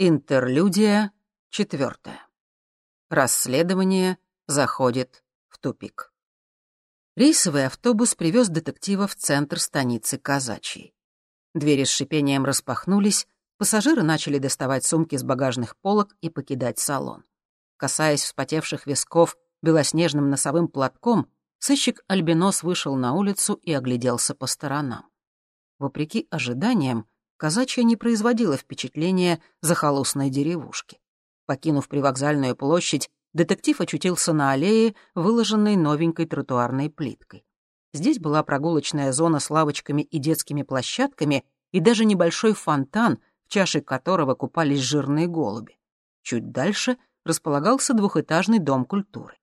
Интерлюдия четвертая. Расследование заходит в тупик. Рейсовый автобус привез детектива в центр станицы Казачьей. Двери с шипением распахнулись, пассажиры начали доставать сумки с багажных полок и покидать салон. Касаясь вспотевших висков белоснежным носовым платком, сыщик Альбинос вышел на улицу и огляделся по сторонам. Вопреки ожиданиям, казачья не производила впечатления захолустной деревушки. Покинув привокзальную площадь, детектив очутился на аллее, выложенной новенькой тротуарной плиткой. Здесь была прогулочная зона с лавочками и детскими площадками и даже небольшой фонтан, в чаше которого купались жирные голуби. Чуть дальше располагался двухэтажный дом культуры.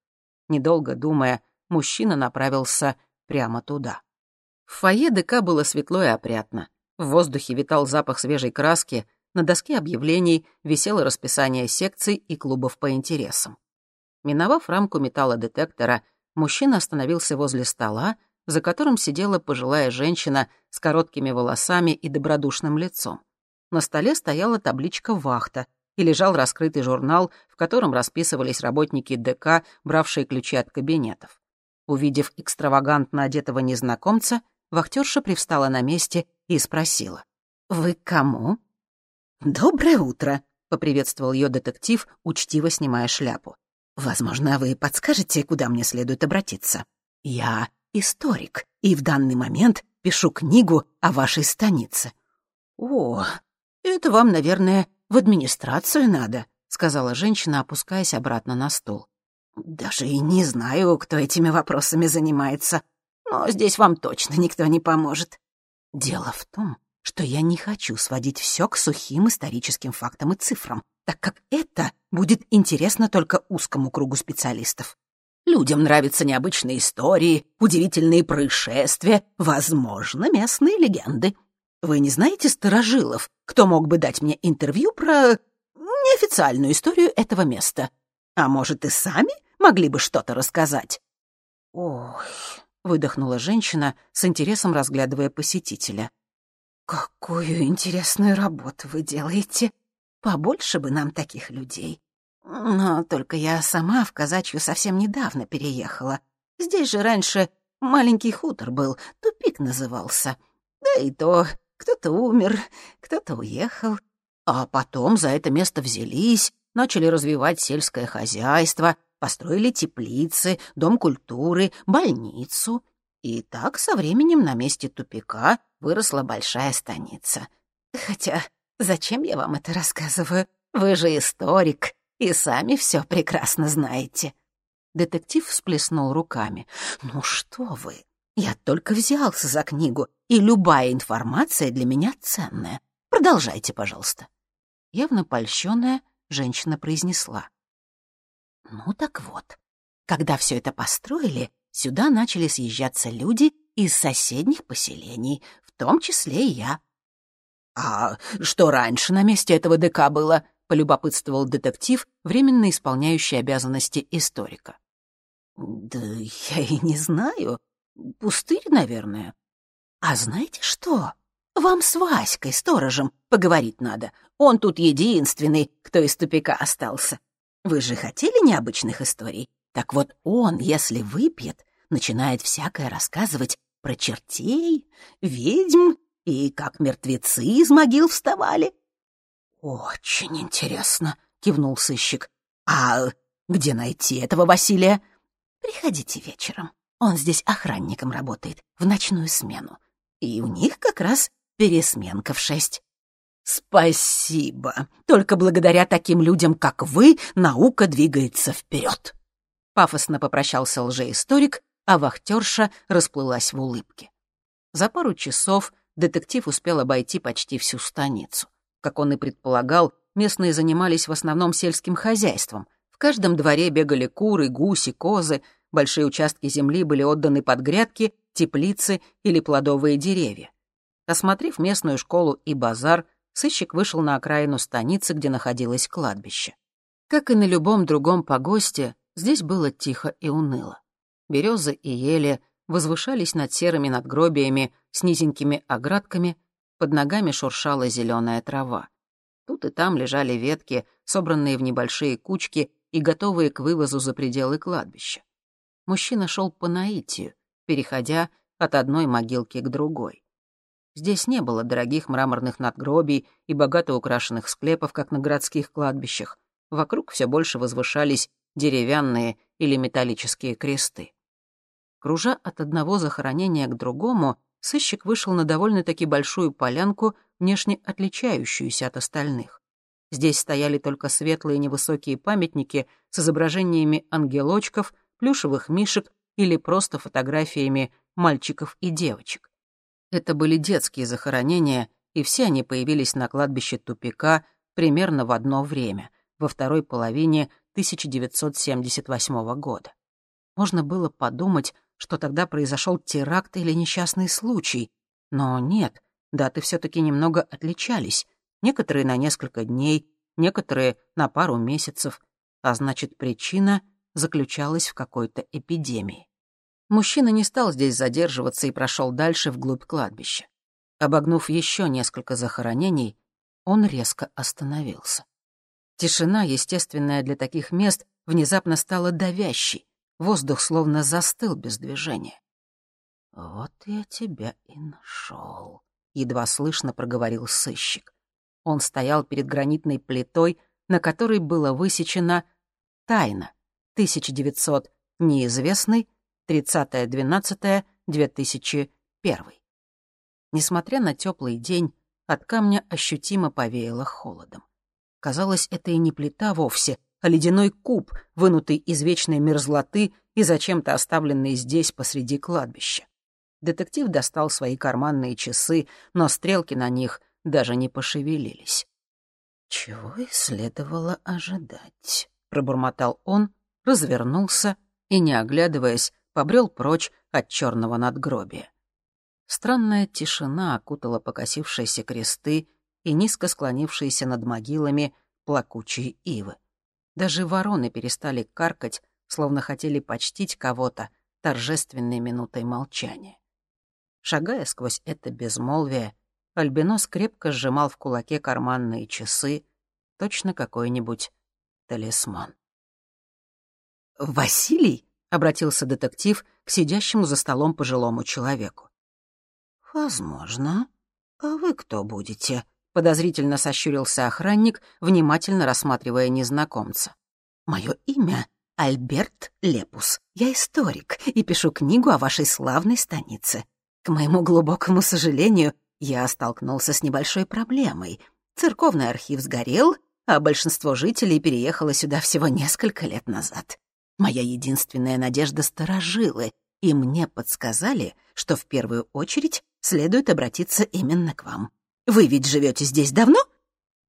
Недолго думая, мужчина направился прямо туда. В фойе ДК было светло и опрятно. В воздухе витал запах свежей краски, на доске объявлений висело расписание секций и клубов по интересам. Миновав рамку металлодетектора, мужчина остановился возле стола, за которым сидела пожилая женщина с короткими волосами и добродушным лицом. На столе стояла табличка «Вахта», и лежал раскрытый журнал, в котором расписывались работники ДК, бравшие ключи от кабинетов. Увидев экстравагантно одетого незнакомца, вахтерша привстала на месте и спросила. «Вы к кому?» «Доброе утро», — поприветствовал ее детектив, учтиво снимая шляпу. «Возможно, вы подскажете, куда мне следует обратиться. Я историк, и в данный момент пишу книгу о вашей станице». «О, это вам, наверное, в администрацию надо», — сказала женщина, опускаясь обратно на стол. «Даже и не знаю, кто этими вопросами занимается, но здесь вам точно никто не поможет. Дело в том, что я не хочу сводить все к сухим историческим фактам и цифрам, так как это будет интересно только узкому кругу специалистов. Людям нравятся необычные истории, удивительные происшествия, возможно, местные легенды. Вы не знаете старожилов, кто мог бы дать мне интервью про неофициальную историю этого места? А может, и сами могли бы что-то рассказать?» «Ой», — выдохнула женщина, с интересом разглядывая посетителя. «Какую интересную работу вы делаете. Побольше бы нам таких людей. Но только я сама в Казачью совсем недавно переехала. Здесь же раньше маленький хутор был, тупик назывался. Да и то кто-то умер, кто-то уехал. А потом за это место взялись, начали развивать сельское хозяйство, построили теплицы, дом культуры, больницу. И так со временем на месте тупика выросла большая станица. Хотя зачем я вам это рассказываю? Вы же историк и сами все прекрасно знаете. Детектив всплеснул руками. «Ну что вы, я только взялся за книгу, и любая информация для меня ценная. Продолжайте, пожалуйста». Явно польщенная, женщина произнесла. «Ну так вот, когда все это построили, сюда начали съезжаться люди из соседних поселений, в том числе и я. «А что раньше на месте этого ДК было?» — полюбопытствовал детектив, временно исполняющий обязанности историка. «Да я и не знаю. Пустырь, наверное. А знаете что? Вам с Васькой, сторожем, поговорить надо. Он тут единственный, кто из тупика остался. Вы же хотели необычных историй? Так вот он, если выпьет, начинает всякое рассказывать про чертей, ведьм и как мертвецы из могил вставали. «Очень интересно», — кивнул сыщик. «А где найти этого Василия?» «Приходите вечером. Он здесь охранником работает, в ночную смену. И у них как раз пересменка в шесть». «Спасибо. Только благодаря таким людям, как вы, наука двигается вперед. Пафосно попрощался лжеисторик, а вахтерша расплылась в улыбке. За пару часов детектив успел обойти почти всю станицу. Как он и предполагал, местные занимались в основном сельским хозяйством. В каждом дворе бегали куры, гуси, козы, большие участки земли были отданы под грядки, теплицы или плодовые деревья. Осмотрев местную школу и базар, сыщик вышел на окраину станицы, где находилось кладбище. Как и на любом другом погосте, здесь было тихо и уныло. Березы и ели возвышались над серыми надгробиями с низенькими оградками, под ногами шуршала зеленая трава. Тут и там лежали ветки, собранные в небольшие кучки и готовые к вывозу за пределы кладбища. Мужчина шел по наитию, переходя от одной могилки к другой. Здесь не было дорогих мраморных надгробий и богато украшенных склепов, как на городских кладбищах. Вокруг все больше возвышались деревянные или металлические кресты. Кружа от одного захоронения к другому, сыщик вышел на довольно-таки большую полянку, внешне отличающуюся от остальных. Здесь стояли только светлые невысокие памятники с изображениями ангелочков, плюшевых мишек или просто фотографиями мальчиков и девочек. Это были детские захоронения, и все они появились на кладбище тупика примерно в одно время, во второй половине 1978 года. Можно было подумать, что тогда произошел теракт или несчастный случай, но нет, даты все-таки немного отличались, некоторые на несколько дней, некоторые на пару месяцев, а значит, причина заключалась в какой-то эпидемии. Мужчина не стал здесь задерживаться и прошел дальше вглубь кладбища. Обогнув еще несколько захоронений, он резко остановился. Тишина, естественная для таких мест, внезапно стала давящей. Воздух словно застыл без движения. «Вот я тебя и нашел», — едва слышно проговорил сыщик. Он стоял перед гранитной плитой, на которой было высечено «Тайна», 1900, неизвестный, 30.12.2001. Несмотря на теплый день, от камня ощутимо повеяло холодом. Казалось, это и не плита вовсе, а ледяной куб, вынутый из вечной мерзлоты и зачем-то оставленный здесь посреди кладбища. Детектив достал свои карманные часы, но стрелки на них даже не пошевелились. «Чего и следовало ожидать», — пробормотал он, развернулся и, не оглядываясь, побрел прочь от черного надгробия. Странная тишина окутала покосившиеся кресты и низко склонившиеся над могилами плакучие ивы. Даже вороны перестали каркать, словно хотели почтить кого-то торжественной минутой молчания. Шагая сквозь это безмолвие, Альбинос крепко сжимал в кулаке карманные часы, точно какой-нибудь талисман. «Василий?» — обратился детектив к сидящему за столом пожилому человеку. «Возможно. А вы кто будете?» Подозрительно сощурился охранник, внимательно рассматривая незнакомца. «Мое имя — Альберт Лепус. Я историк и пишу книгу о вашей славной станице. К моему глубокому сожалению, я столкнулся с небольшой проблемой. Церковный архив сгорел, а большинство жителей переехало сюда всего несколько лет назад. Моя единственная надежда — старожилы, и мне подсказали, что в первую очередь следует обратиться именно к вам. Вы ведь живете здесь давно?»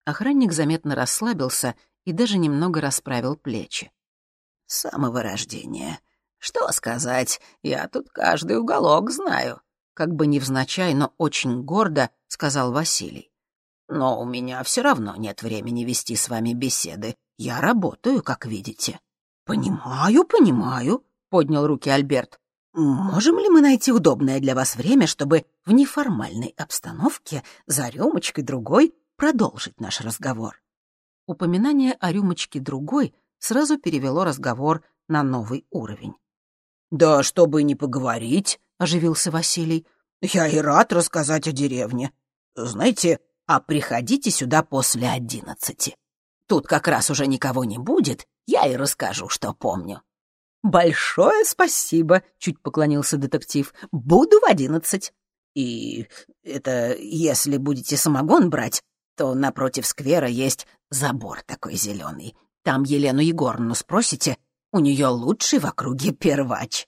Охранник заметно расслабился и даже немного расправил плечи. «С самого рождения. Что сказать, я тут каждый уголок знаю», как бы невзначай, но очень гордо сказал Василий. «Но у меня все равно нет времени вести с вами беседы. Я работаю, как видите». «Понимаю, понимаю», — поднял руки Альберт. «Можем ли мы найти удобное для вас время, чтобы в неформальной обстановке за рюмочкой другой продолжить наш разговор?» Упоминание о рюмочке другой сразу перевело разговор на новый уровень. «Да чтобы не поговорить», — оживился Василий, — «я и рад рассказать о деревне. Знаете, а приходите сюда после одиннадцати. Тут как раз уже никого не будет, я и расскажу, что помню». «Большое спасибо», — чуть поклонился детектив. «Буду в одиннадцать». «И это если будете самогон брать, то напротив сквера есть забор такой зеленый. Там Елену Егоровну спросите, у нее лучший в округе первач».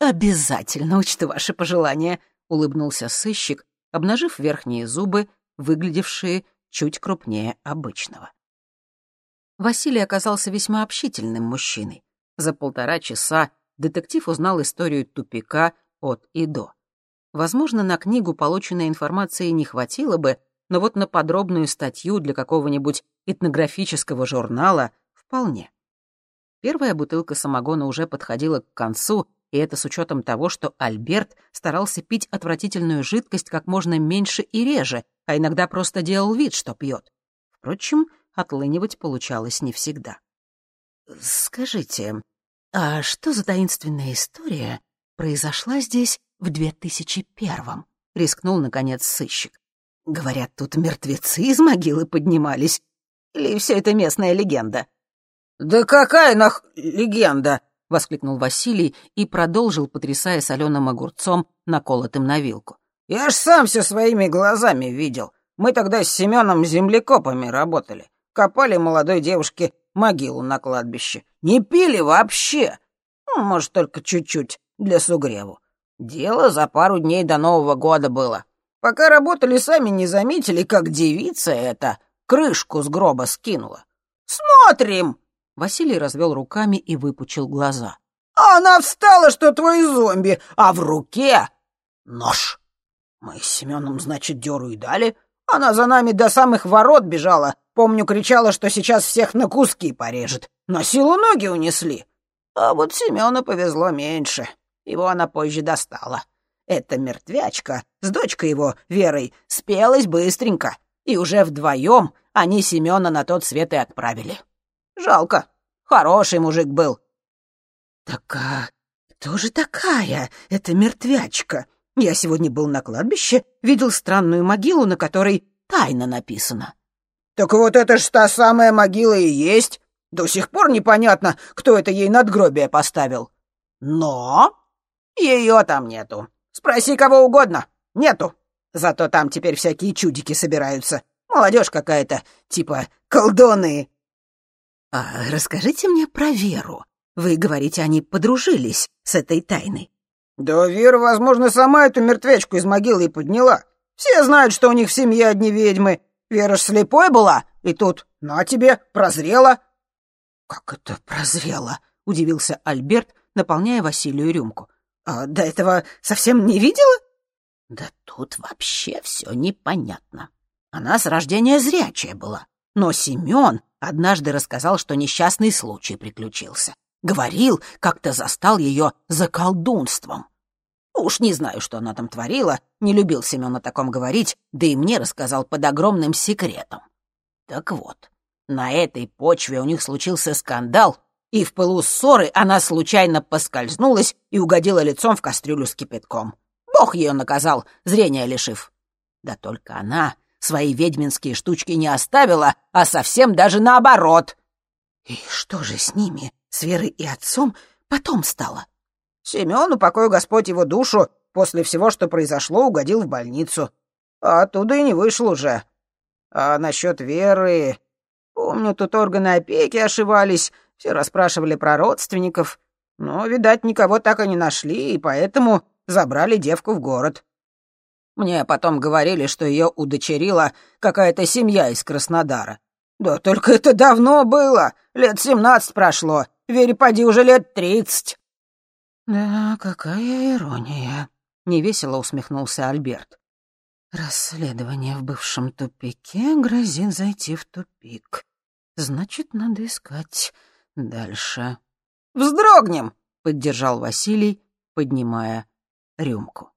«Обязательно учту ваши пожелания», — улыбнулся сыщик, обнажив верхние зубы, выглядевшие чуть крупнее обычного. Василий оказался весьма общительным мужчиной. За полтора часа детектив узнал историю тупика от и до. Возможно, на книгу полученной информации не хватило бы, но вот на подробную статью для какого-нибудь этнографического журнала вполне. Первая бутылка самогона уже подходила к концу, и это с учетом того, что Альберт старался пить отвратительную жидкость как можно меньше и реже, а иногда просто делал вид, что пьет. Впрочем, отлынивать получалось не всегда. «Скажите, а что за таинственная история произошла здесь в 2001-м?» — рискнул, наконец, сыщик. «Говорят, тут мертвецы из могилы поднимались. Или все это местная легенда?» «Да какая нах легенда?» — воскликнул Василий и продолжил, потрясая соленым огурцом, наколотым на вилку. «Я ж сам все своими глазами видел. Мы тогда с Семеном землекопами работали. Копали молодой девушке могилу на кладбище. Не пили вообще. Ну, может, только чуть-чуть, для сугреву. Дело за пару дней до Нового года было. Пока работали, сами не заметили, как девица эта крышку с гроба скинула. «Смотрим!» Василий развел руками и выпучил глаза. «Она встала, что твой зомби, а в руке нож. Мы с Семеном, значит, дёру и дали. Она за нами до самых ворот бежала. Помню, кричала, что сейчас всех на куски порежет. На силу ноги унесли. А вот Семену повезло меньше. Его она позже достала. Эта мертвячка с дочкой его, Верой, спелась быстренько. И уже вдвоем они Семена на тот свет и отправили. Жалко. Хороший мужик был. Так а кто же такая эта мертвячка? Я сегодня был на кладбище, видел странную могилу, на которой тайна написана. Так вот это ж та самая могила и есть. До сих пор непонятно, кто это ей надгробие поставил. Но ее там нету. Спроси кого угодно. Нету. Зато там теперь всякие чудики собираются. Молодежь какая-то, типа колдуны. «А расскажите мне про Веру. Вы говорите, они подружились с этой тайной». «Да Вера, возможно, сама эту мертвячку из могилы и подняла. Все знают, что у них в семье одни ведьмы. Вера ж слепой была, и тут, на тебе, прозрела». «Как это прозрела?» — удивился Альберт, наполняя Василию рюмку. «А до этого совсем не видела?» «Да тут вообще все непонятно. Она с рождения зрячая была. Но Семен однажды рассказал, что несчастный случай приключился. Говорил, как-то застал ее за колдунством. Уж не знаю, что она там творила, не любил Семен о таком говорить, да и мне рассказал под огромным секретом. Так вот, на этой почве у них случился скандал, и в пылу ссоры она случайно поскользнулась и угодила лицом в кастрюлю с кипятком. Бог ее наказал, зрения лишив. Да только она свои ведьминские штучки не оставила, а совсем даже наоборот. И что же с ними, с Верой и отцом, потом стало? Семену, покой Господь его душу, после всего, что произошло, угодил в больницу. А оттуда и не вышел уже. А насчет Веры... Помню, тут органы опеки ошивались, все расспрашивали про родственников. Но, видать, никого так и не нашли, и поэтому забрали девку в город. Мне потом говорили, что ее удочерила какая-то семья из Краснодара. Да только это давно было, лет семнадцать прошло, Вере поди уже лет тридцать. «Да, какая ирония», — невесело усмехнулся Альберт. «Расследование в бывшем тупике грозит зайти в тупик. Значит, надо искать дальше». «Вздрогнем!» — поддержал Василий, поднимая рюмку.